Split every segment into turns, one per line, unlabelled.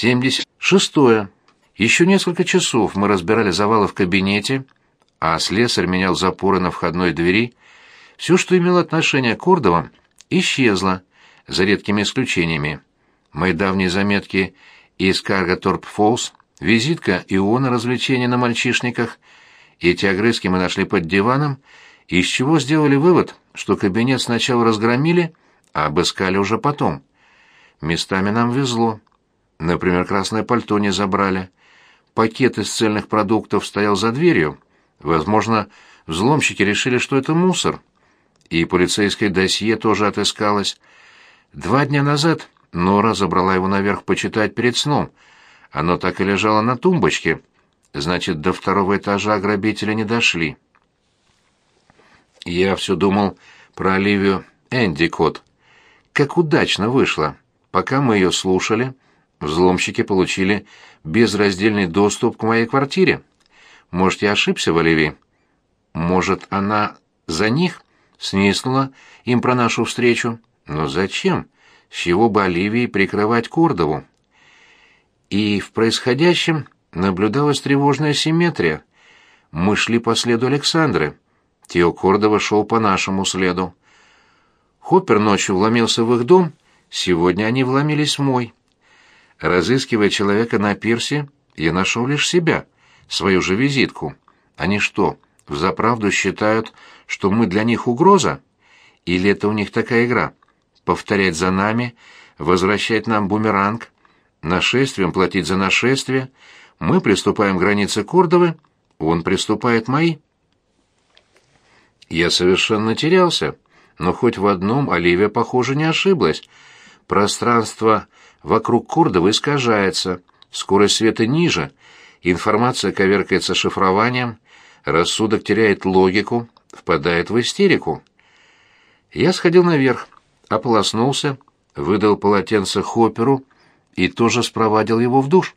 76. Еще несколько часов мы разбирали завалы в кабинете, а слесарь менял запоры на входной двери. Все, что имело отношение к Кордовам, исчезло, за редкими исключениями. Мои давние заметки из Каргаторп Фолс, визитка Иона развлечения на мальчишниках, эти огрызки мы нашли под диваном, из чего сделали вывод, что кабинет сначала разгромили, а обыскали уже потом. Местами нам везло. Например, красное пальто не забрали. Пакет из цельных продуктов стоял за дверью. Возможно, взломщики решили, что это мусор. И полицейское досье тоже отыскалось. Два дня назад Нора забрала его наверх почитать перед сном. Оно так и лежало на тумбочке. Значит, до второго этажа грабители не дошли. Я все думал про Оливию Эндикот. Как удачно вышло. Пока мы ее слушали, взломщики получили безраздельный доступ к моей квартире. Может, я ошибся в Оливии? Может, она за них сниснула им про нашу встречу? Но зачем? С чего бы Оливии прикрывать Кордову? И в происходящем наблюдалась тревожная симметрия. Мы шли по следу Александры. Тео Кордова шел по нашему следу. Хоппер ночью вломился в их дом, сегодня они вломились в мой. Разыскивая человека на пирсе, я нашел лишь себя, свою же визитку. Они что, взаправду считают, что мы для них угроза? Или это у них такая игра? Повторять за нами, возвращать нам бумеранг, нашествием платить за нашествие, мы приступаем к границе Кордовы, он приступает мои. Я совершенно терялся но хоть в одном Оливия, похоже, не ошиблась. Пространство вокруг Курдова искажается, скорость света ниже, информация коверкается шифрованием, рассудок теряет логику, впадает в истерику. Я сходил наверх, ополоснулся, выдал полотенце Хопперу и тоже спровадил его в душ.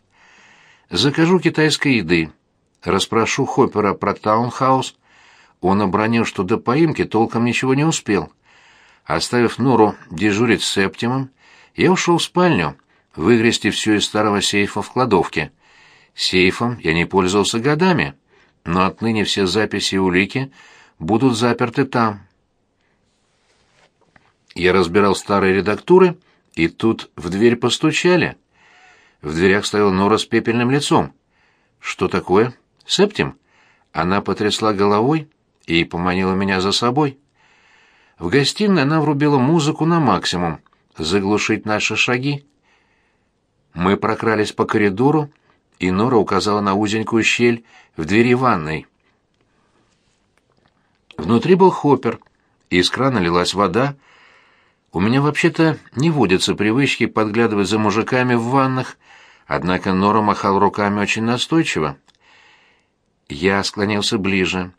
Закажу китайской еды, расспрошу Хоппера про таунхаус, он обронил, что до поимки толком ничего не успел. Оставив Нуру дежурить с Септимом, я ушел в спальню, выгрести все из старого сейфа в кладовке. Сейфом я не пользовался годами, но отныне все записи и улики будут заперты там. Я разбирал старые редактуры, и тут в дверь постучали. В дверях стояла Нора с пепельным лицом. «Что такое? Септим?» Она потрясла головой и поманила меня за собой. В гостиной она врубила музыку на максимум, заглушить наши шаги. Мы прокрались по коридору, и Нора указала на узенькую щель в двери ванной. Внутри был хоппер, из крана лилась вода. У меня вообще-то не водятся привычки подглядывать за мужиками в ваннах, однако Нора махал руками очень настойчиво. Я склонился ближе.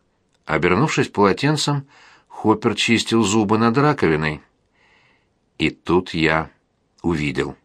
Обернувшись полотенцем, Хоппер чистил зубы над раковиной. И тут я увидел.